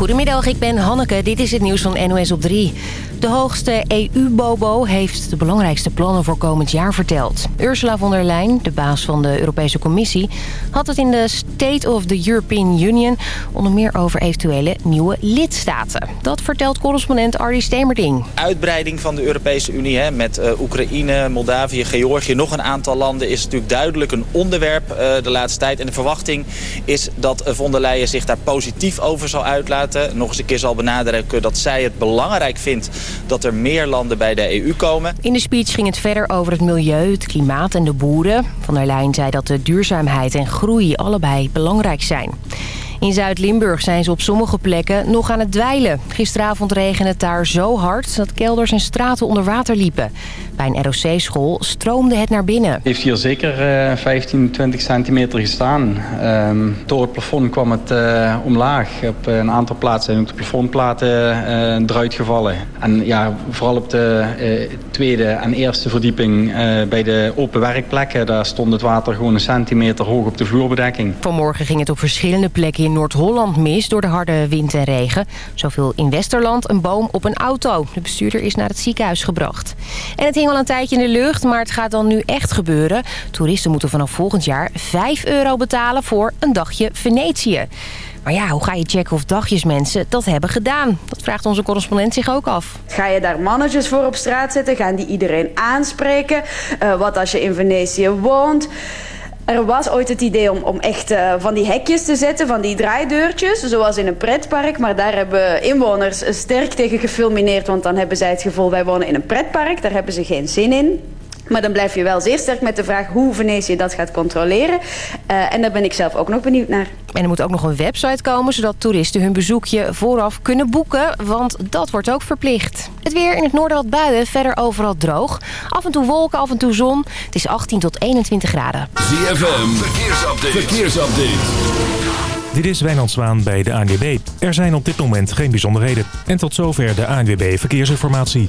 Goedemiddag, ik ben Hanneke. Dit is het nieuws van NOS op 3. De hoogste EU-bobo heeft de belangrijkste plannen voor komend jaar verteld. Ursula von der Leyen, de baas van de Europese Commissie... had het in de State of the European Union... onder meer over eventuele nieuwe lidstaten. Dat vertelt correspondent Ardy Stemerding. Uitbreiding van de Europese Unie hè, met uh, Oekraïne, Moldavië, Georgië... nog een aantal landen is natuurlijk duidelijk een onderwerp uh, de laatste tijd. En de verwachting is dat von der Leyen zich daar positief over zal uitlaten. Nog eens een keer zal benadrukken dat zij het belangrijk vindt dat er meer landen bij de EU komen. In de speech ging het verder over het milieu, het klimaat en de boeren. Van der Leyen zei dat de duurzaamheid en groei allebei belangrijk zijn. In Zuid-Limburg zijn ze op sommige plekken nog aan het dweilen. Gisteravond regende het daar zo hard dat kelders en straten onder water liepen. Bij een ROC-school stroomde het naar binnen. Het heeft hier zeker uh, 15, 20 centimeter gestaan. Um, door het plafond kwam het uh, omlaag. Op een aantal plaatsen zijn ook de plafondplaten uh, eruit gevallen. En ja, vooral op de tweede en eerste verdieping bij de open werkplekken... daar stond het water gewoon een centimeter hoog op de vloerbedekking. Vanmorgen ging het op verschillende plekken in Noord-Holland mis... door de harde wind en regen. Zoveel in Westerland een boom op een auto. De bestuurder is naar het ziekenhuis gebracht. En het hing al een tijdje in de lucht, maar het gaat dan nu echt gebeuren. Toeristen moeten vanaf volgend jaar 5 euro betalen voor een dagje Venetië. Maar ja, hoe ga je checken of dagjesmensen dat hebben gedaan? Dat vraagt onze correspondent zich ook af. Ga je daar mannetjes voor op straat zetten? Gaan die iedereen aanspreken? Uh, wat als je in Venetië woont? Er was ooit het idee om, om echt uh, van die hekjes te zetten, van die draaideurtjes, zoals in een pretpark. Maar daar hebben inwoners sterk tegen gefilmineerd, want dan hebben zij het gevoel, wij wonen in een pretpark, daar hebben ze geen zin in. Maar dan blijf je wel zeer sterk met de vraag hoe Venetië dat gaat controleren. Uh, en daar ben ik zelf ook nog benieuwd naar. En er moet ook nog een website komen... zodat toeristen hun bezoekje vooraf kunnen boeken. Want dat wordt ook verplicht. Het weer in het noorden wat buien, verder overal droog. Af en toe wolken, af en toe zon. Het is 18 tot 21 graden. ZFM, verkeersupdate. verkeersupdate. Dit is Wijnand Zwaan bij de ANWB. Er zijn op dit moment geen bijzonderheden. En tot zover de ANWB Verkeersinformatie.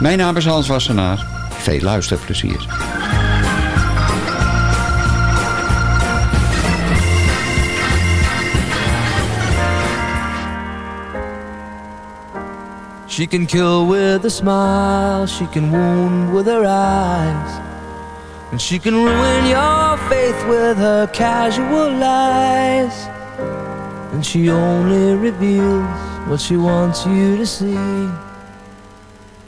mijn naam is Hans Wassenaar. Veel luisterplezier. She can kill with a smile, she can wound with her eyes. And she can ruin your faith with her casual lies. And she only reveals what she wants you to see.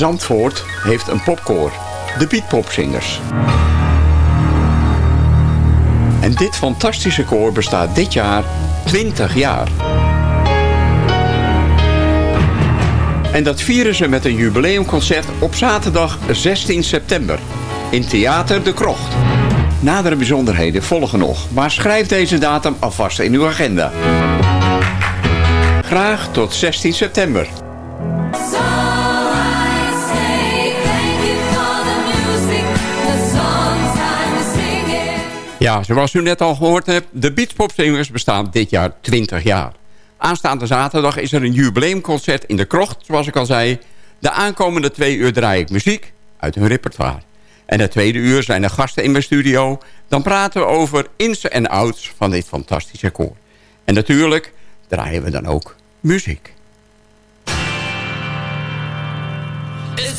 Zandvoort heeft een popkoor, de Beatpopzingers. En dit fantastische koor bestaat dit jaar 20 jaar. En dat vieren ze met een jubileumconcert op zaterdag 16 september in Theater de Krocht. Nadere bijzonderheden volgen nog, maar schrijf deze datum alvast in uw agenda. Graag tot 16 september. Ja, zoals u net al gehoord hebt, de Beatspopzingers bestaan dit jaar 20 jaar. Aanstaande zaterdag is er een jubileumconcert in de krocht, zoals ik al zei. De aankomende twee uur draai ik muziek uit hun repertoire. En het tweede uur zijn er gasten in mijn studio. Dan praten we over ins en outs van dit fantastische koor. En natuurlijk draaien we dan ook muziek. It's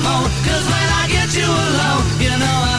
earth should I? Cause when I get you alone You know I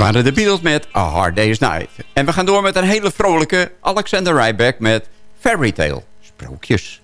waren de Beatles met A Hard Day's Night. En we gaan door met een hele vrolijke Alexander Rybak met Fairy Tale. Sprookjes.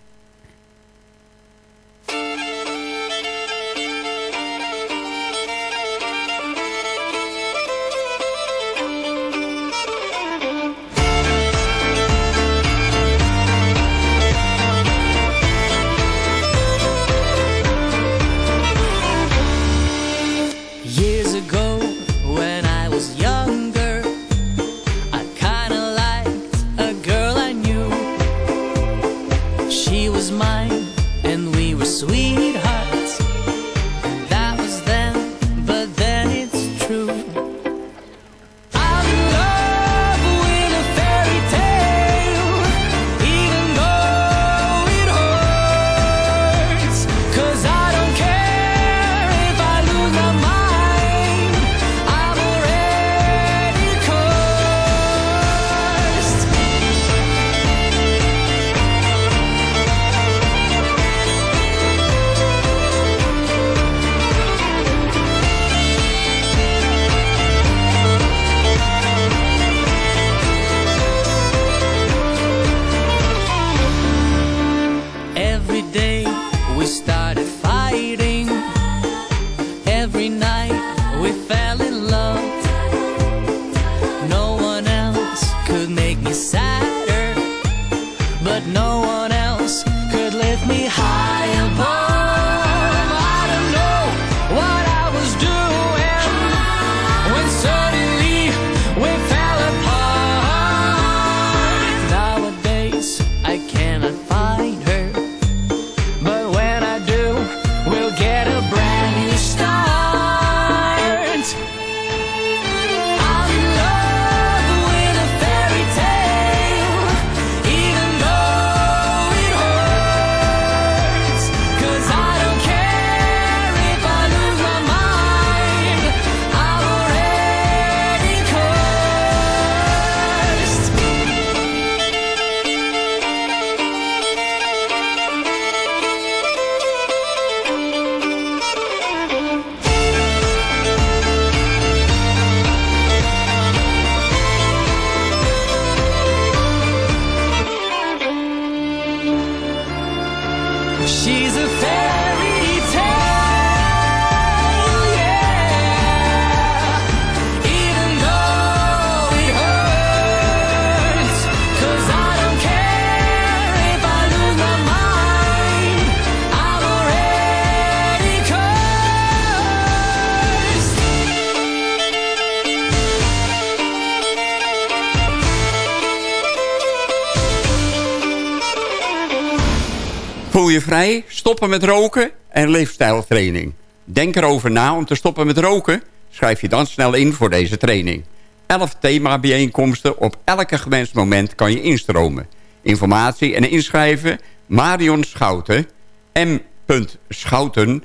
Vrij? Stoppen met roken en leefstijltraining. Denk erover na om te stoppen met roken? Schrijf je dan snel in voor deze training. 11 themabijeenkomsten op elke gewenst moment kan je instromen. Informatie en inschrijven Marion Schouten m.schouten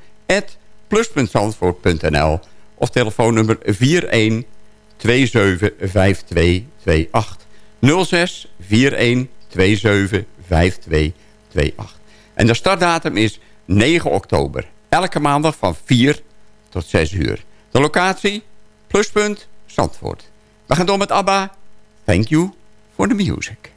plus.zandvoort.nl of telefoonnummer 41 275228 06 41 275228 en de startdatum is 9 oktober. Elke maandag van 4 tot 6 uur. De locatie? Pluspunt Zandvoort. We gaan door met ABBA. Thank you for the music.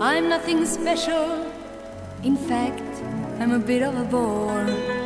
I'm nothing special. In fact, I'm a bit of a bore.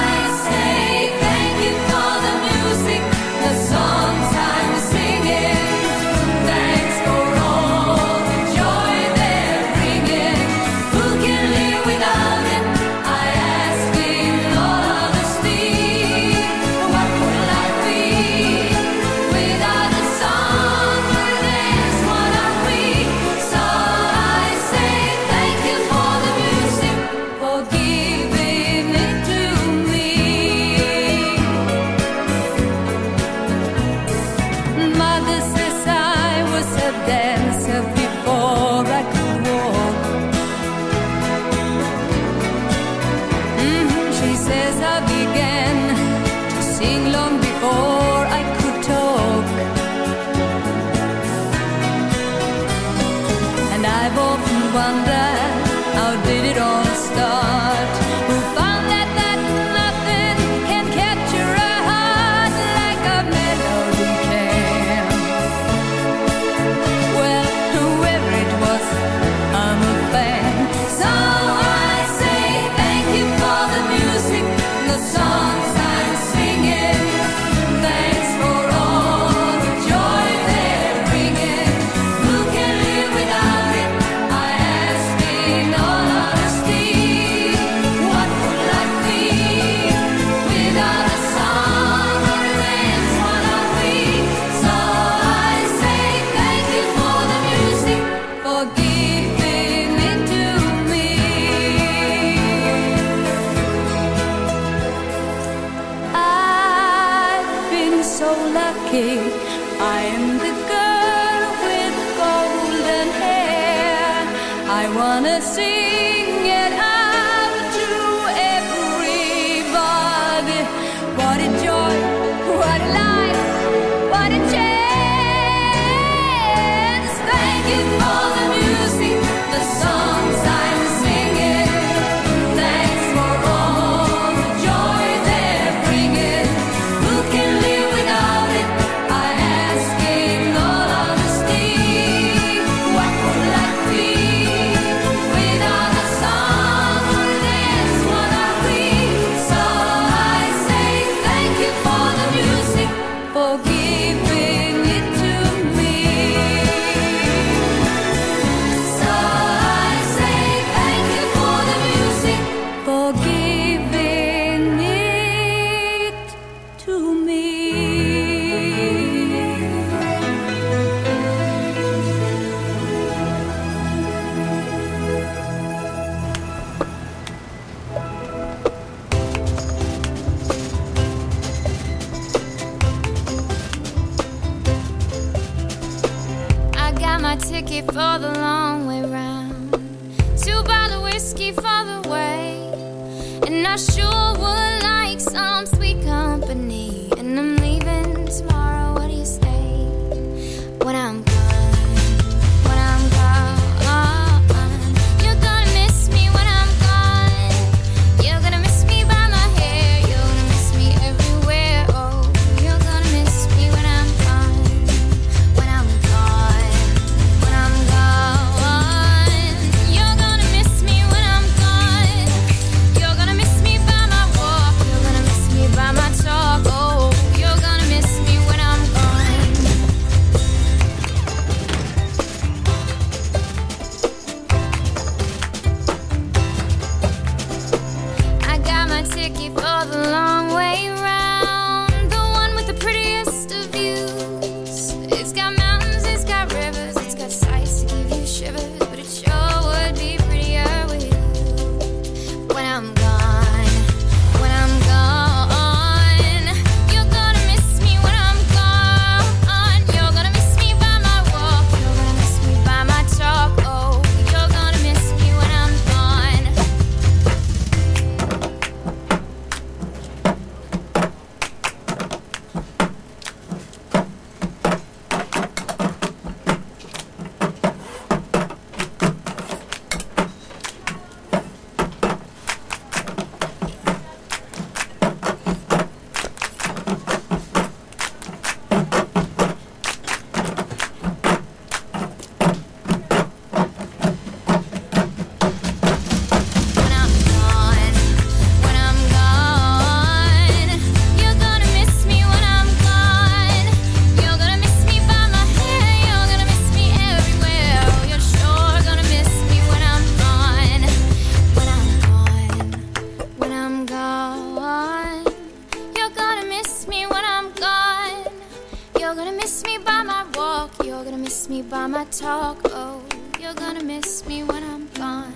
me by my talk. Oh, you're gonna miss me when I'm gone.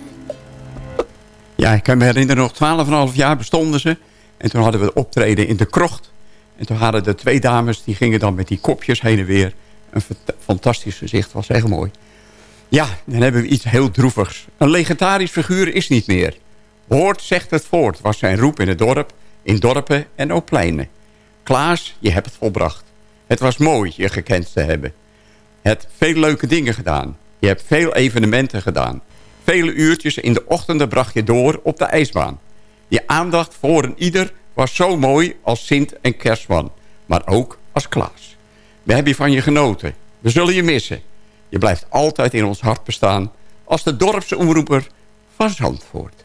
Ja, ik kan me herinneren, nog 12,5 jaar bestonden ze. En toen hadden we optreden in de krocht. En toen hadden de twee dames, die gingen dan met die kopjes heen en weer. Een fantastisch gezicht, was echt mooi. Ja, dan hebben we iets heel droevigs. Een legendarisch figuur is niet meer. Hoort zegt het voort, was zijn roep in het dorp, in dorpen en op pleinen. Klaas, je hebt het volbracht. Het was mooi je gekend te hebben hebt veel leuke dingen gedaan. Je hebt veel evenementen gedaan. Vele uurtjes in de ochtenden bracht je door op de ijsbaan. Je aandacht voor een ieder was zo mooi als Sint en Kerstman. Maar ook als Klaas. We hebben van je genoten. We zullen je missen. Je blijft altijd in ons hart bestaan als de dorpsomroeper van Zandvoort.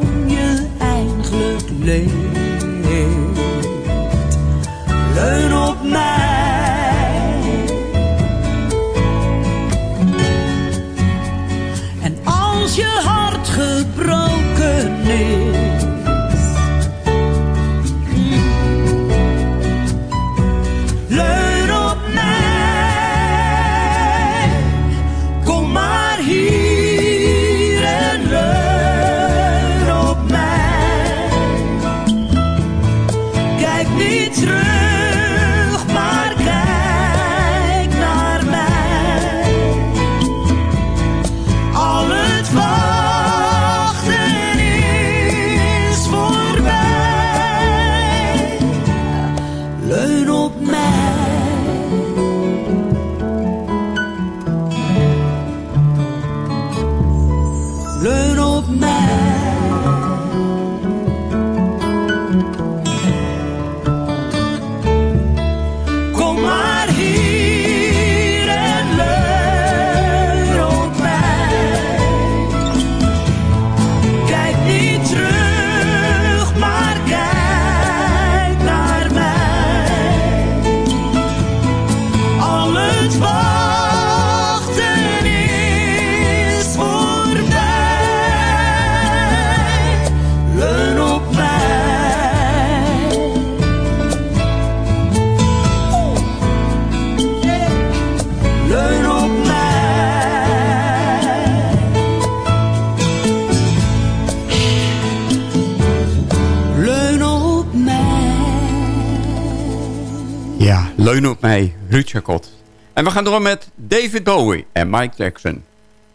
En we gaan door met David Bowie en Mike Jackson.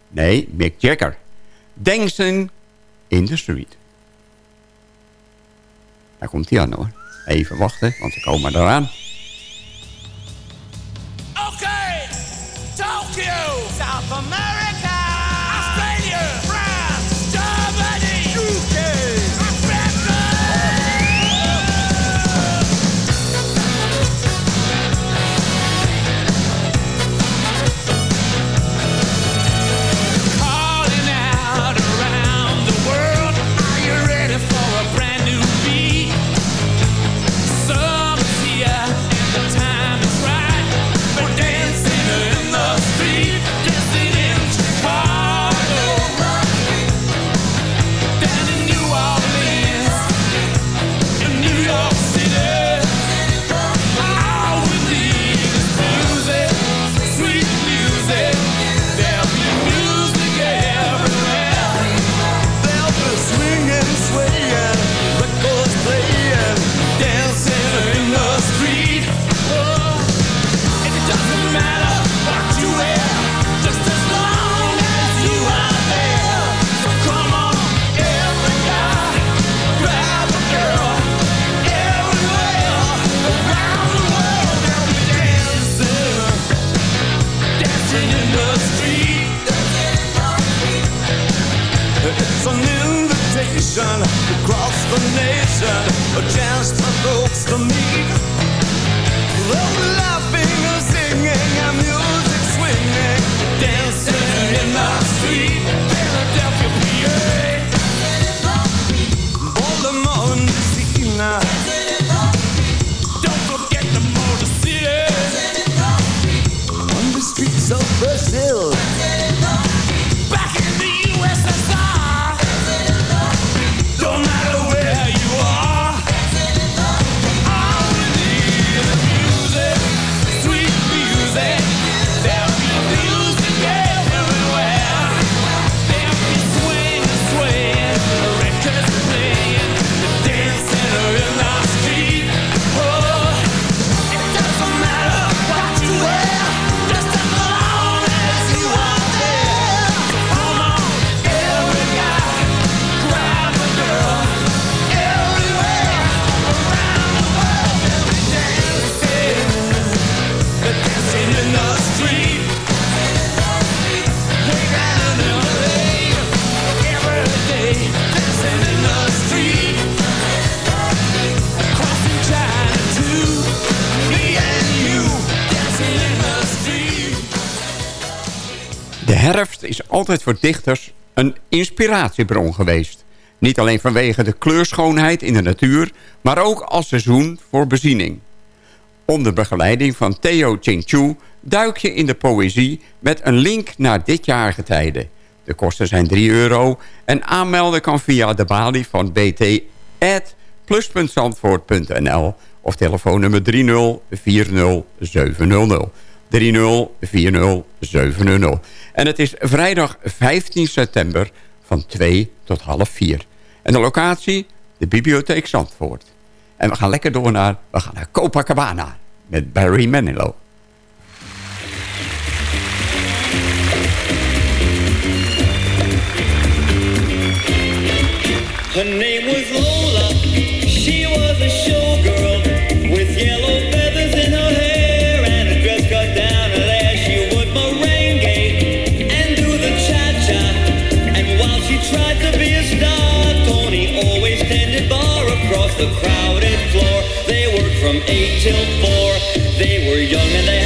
Nee, Mick Jagger. Dancing in the Street. Daar komt hij aan hoor. Even wachten, want ze komen eraan. Okay, Tokyo, South America, is altijd voor dichters een inspiratiebron geweest. Niet alleen vanwege de kleurschoonheid in de natuur... maar ook als seizoen voor beziening. Onder begeleiding van Theo Ching duik je in de poëzie... met een link naar dit jaargetijde. De kosten zijn 3 euro en aanmelden kan via de balie van bt of telefoonnummer 3040700. 3040700. En het is vrijdag 15 september van 2 tot half 4. En de locatie? De Bibliotheek Zandvoort. En we gaan lekker door naar, we gaan naar Copacabana met Barry Manilow. Her. The crowded floor. They worked from eight till four. They were young and they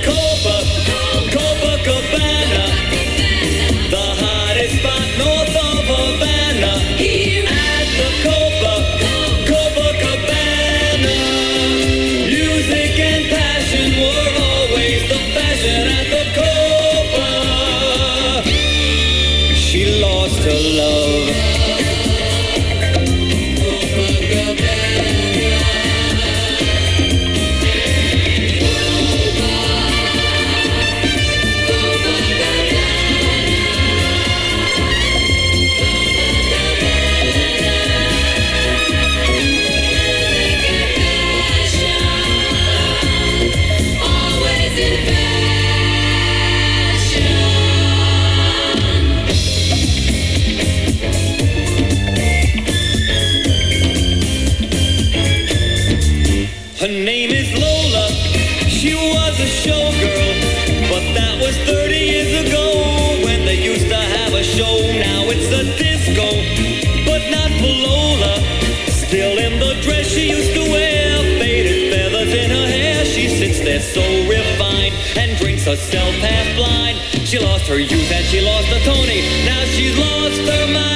her there so refined and drinks herself half blind. She lost her youth and she lost the Tony. Now she's lost her mind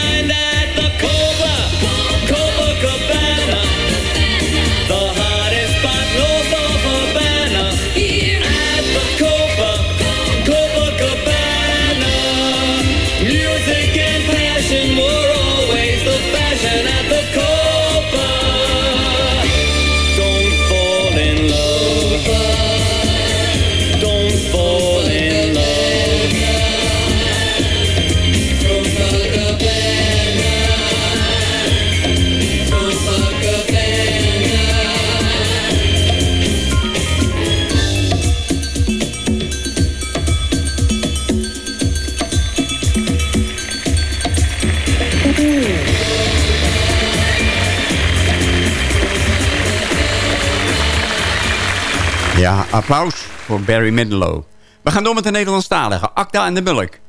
applaus voor Barry Manilow. We gaan door met de Nederlandstalige Acta en de Mulk.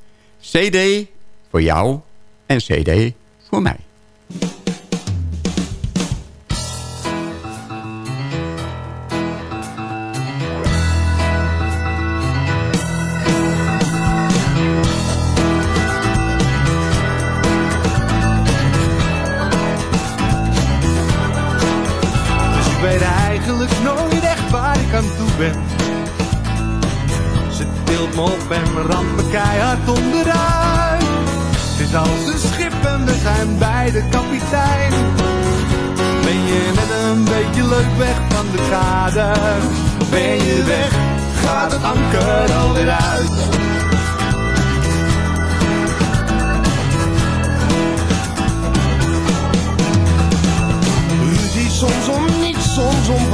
CD voor jou en CD voor mij.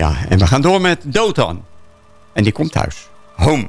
Ja, en we gaan door met Dotan. En die komt thuis. Home.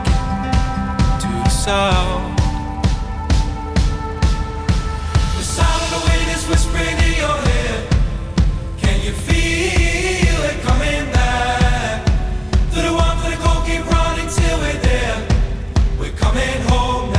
sound. The sound of the wind is whispering in your head. Can you feel it coming back? Through the warmth of the cold, keep running till we're there. We're coming home.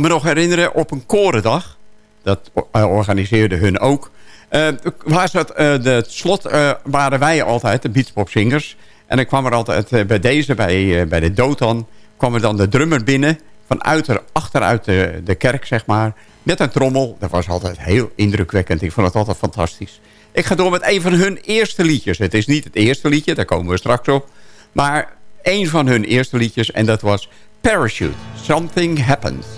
Kan me nog herinneren op een korendag. Dat eh, organiseerde hun ook. Eh waar zat, het slot eh, waren wij altijd, de beachpopzingers. En dan kwam er altijd bij deze, bij, bij de Dotan... kwam er dan de drummer binnen... vanuit er, achteruit de, de kerk, zeg maar... met een trommel. Dat was altijd heel indrukwekkend. Ik vond het altijd fantastisch. Ik ga door met een van hun eerste liedjes. Het is niet het eerste liedje, daar komen we straks op. Maar een van hun eerste liedjes. En dat was Parachute. Something Happens.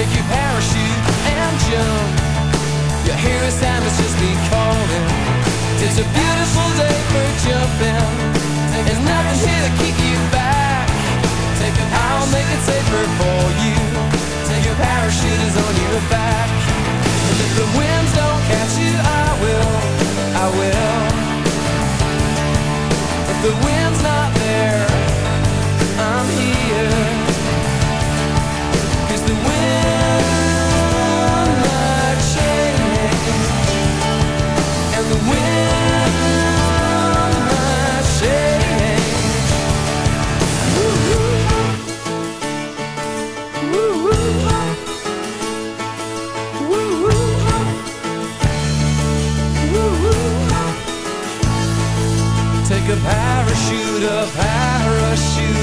Take your parachute and jump. Your hero hero's just be calling. It's a beautiful day for jumping. There's nothing here to keep you back. Take a I'll make it safer for you. Take your parachute is on your back. And if the winds don't catch you, I will. I will. If the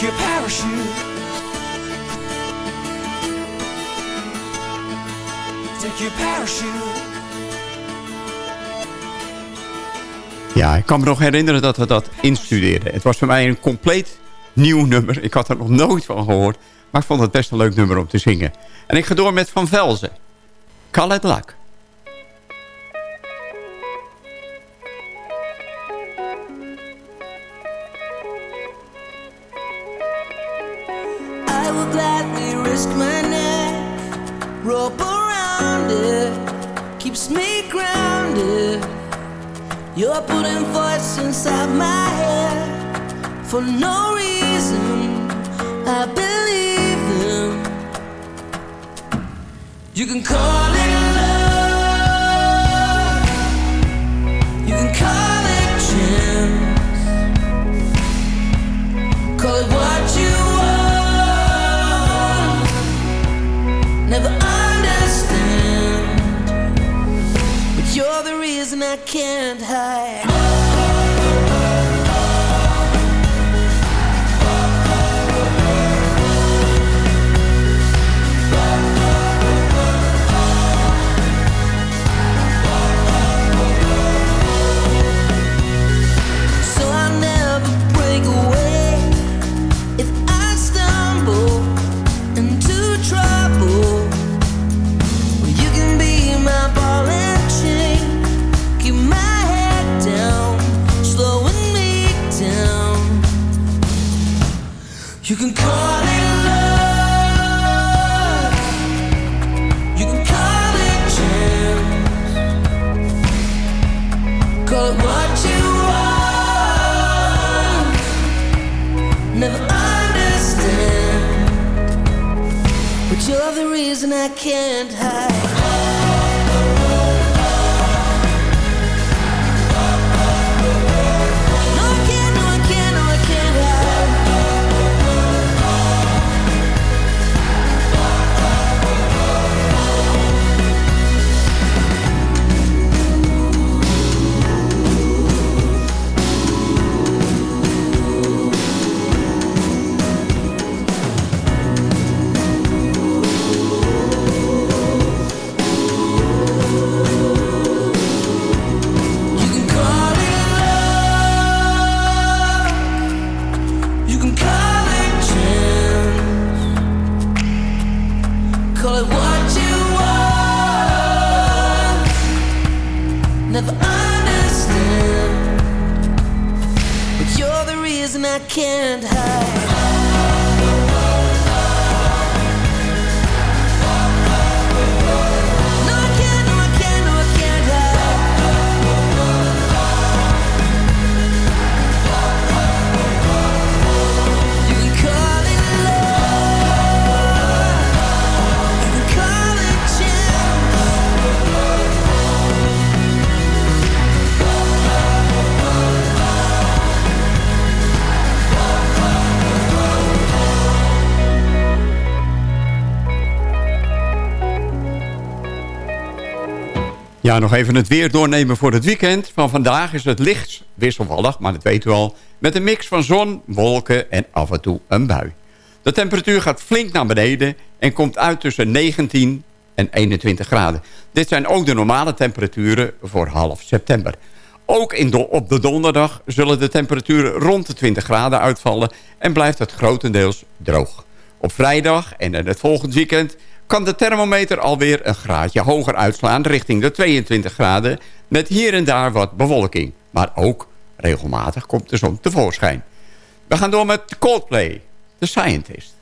Your parachute. Take your parachute. Ja, ik kan me nog herinneren dat we dat instudeerden. Het was voor mij een compleet nieuw nummer. Ik had er nog nooit van gehoord. Maar ik vond het best een leuk nummer om te zingen. En ik ga door met Van Velzen. Call it luck. You're putting voice inside my head for no reason. I believe them. You can call it love, you can call I can't hide. Can't hide. Nog even het weer doornemen voor het weekend. Van vandaag is het licht wisselvallig, maar dat weet u al. Met een mix van zon, wolken en af en toe een bui. De temperatuur gaat flink naar beneden en komt uit tussen 19 en 21 graden. Dit zijn ook de normale temperaturen voor half september. Ook in op de donderdag zullen de temperaturen rond de 20 graden uitvallen... en blijft het grotendeels droog. Op vrijdag en het volgend weekend kan de thermometer alweer een graadje hoger uitslaan... richting de 22 graden, met hier en daar wat bewolking. Maar ook regelmatig komt de zon tevoorschijn. We gaan door met Coldplay, The Scientist.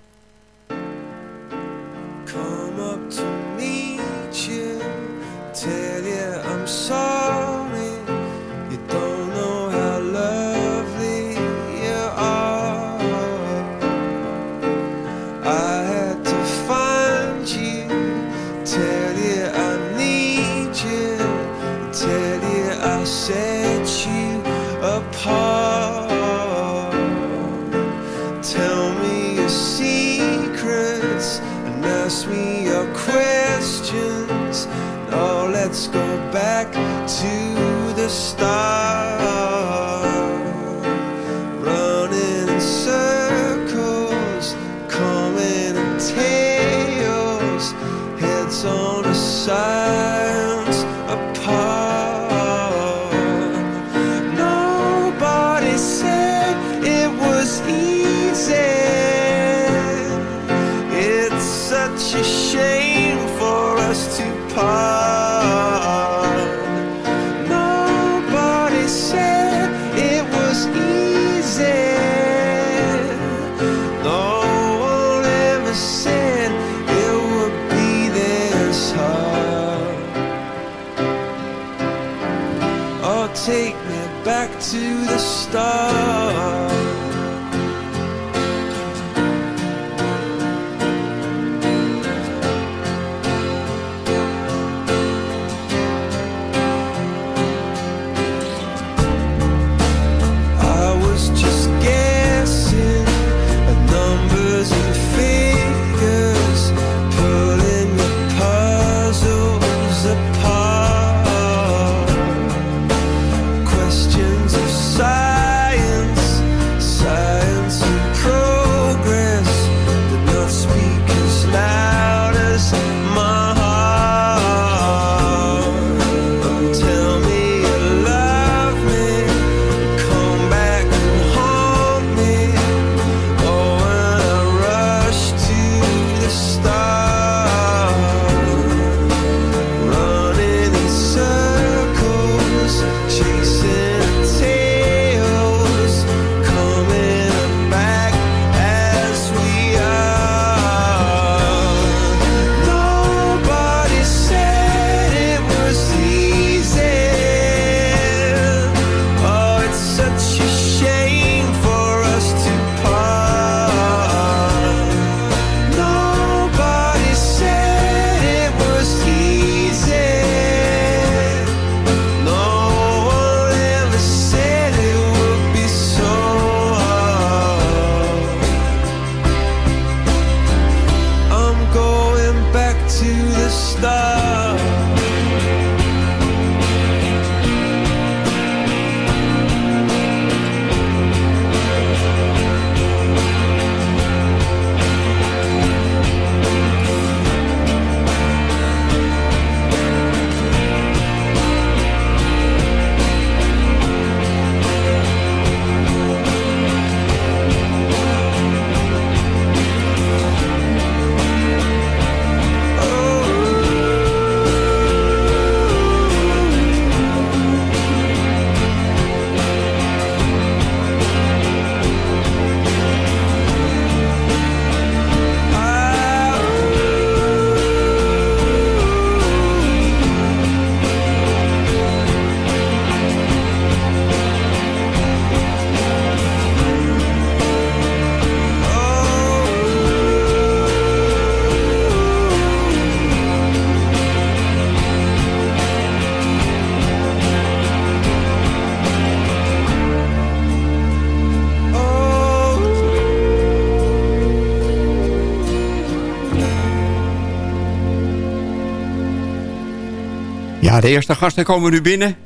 De eerste gasten komen nu binnen.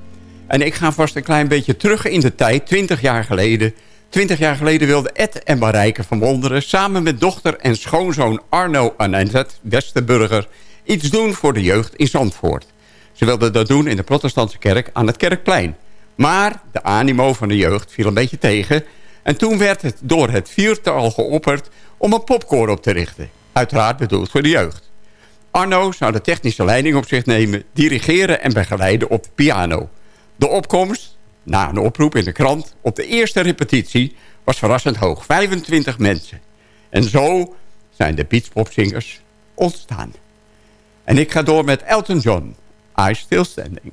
En ik ga vast een klein beetje terug in de tijd, 20 jaar geleden. 20 jaar geleden wilden Ed en Marijke van Wonderen... samen met dochter en schoonzoon Arno Annette Westerburger... iets doen voor de jeugd in Zandvoort. Ze wilden dat doen in de protestantse kerk aan het Kerkplein. Maar de animo van de jeugd viel een beetje tegen... en toen werd het door het viertal geopperd om een popkoor op te richten. Uiteraard bedoeld voor de jeugd. Arno zou de technische leiding op zich nemen... dirigeren en begeleiden op de piano. De opkomst, na een oproep in de krant... op de eerste repetitie was verrassend hoog. 25 mensen. En zo zijn de beachpopzingers ontstaan. En ik ga door met Elton John. I Still Standing.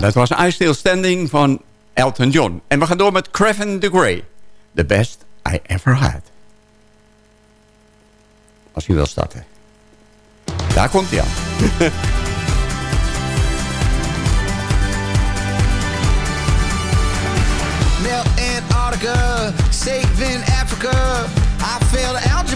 Dat was I Still Standing van Elton John. En we gaan door met Craven the Grey. The best I ever had. Als u wil starten. Daar komt hij aan. Melt Antarctica, saving Africa.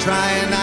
trying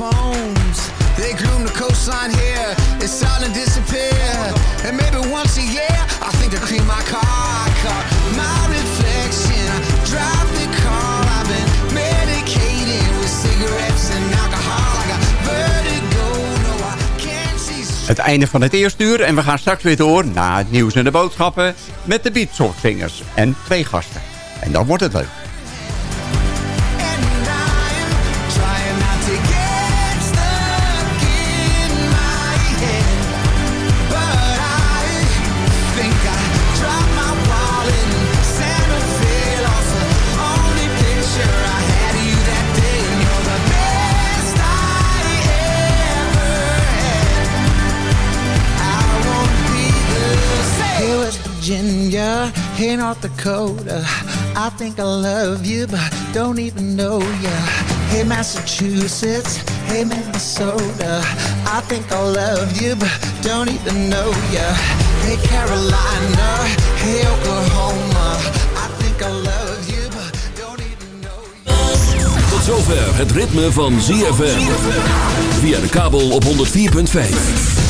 phones. They gloom the coastline here, it's to disappear. And maybe once a year, I think to clean my car. Car, my reflection, I drive the car. I've been medicated with cigarettes and alcohol. I got vertigo, no, I can't see Het einde van het eerste uur en we gaan straks weer door na het nieuws en de boodschappen met de Beatsortvingers en twee gasten. En dan wordt het leuk. Hey, North Dakota. I think I love you, but don't even know ya. Hey, Massachusetts, hey, Minnesota. I think I love you, but don't even know ya. Hey, Carolina, hey, Oklahoma. I think I love you, but don't even know Tot zover het ritme van ZFM. Via de kabel op 104.5.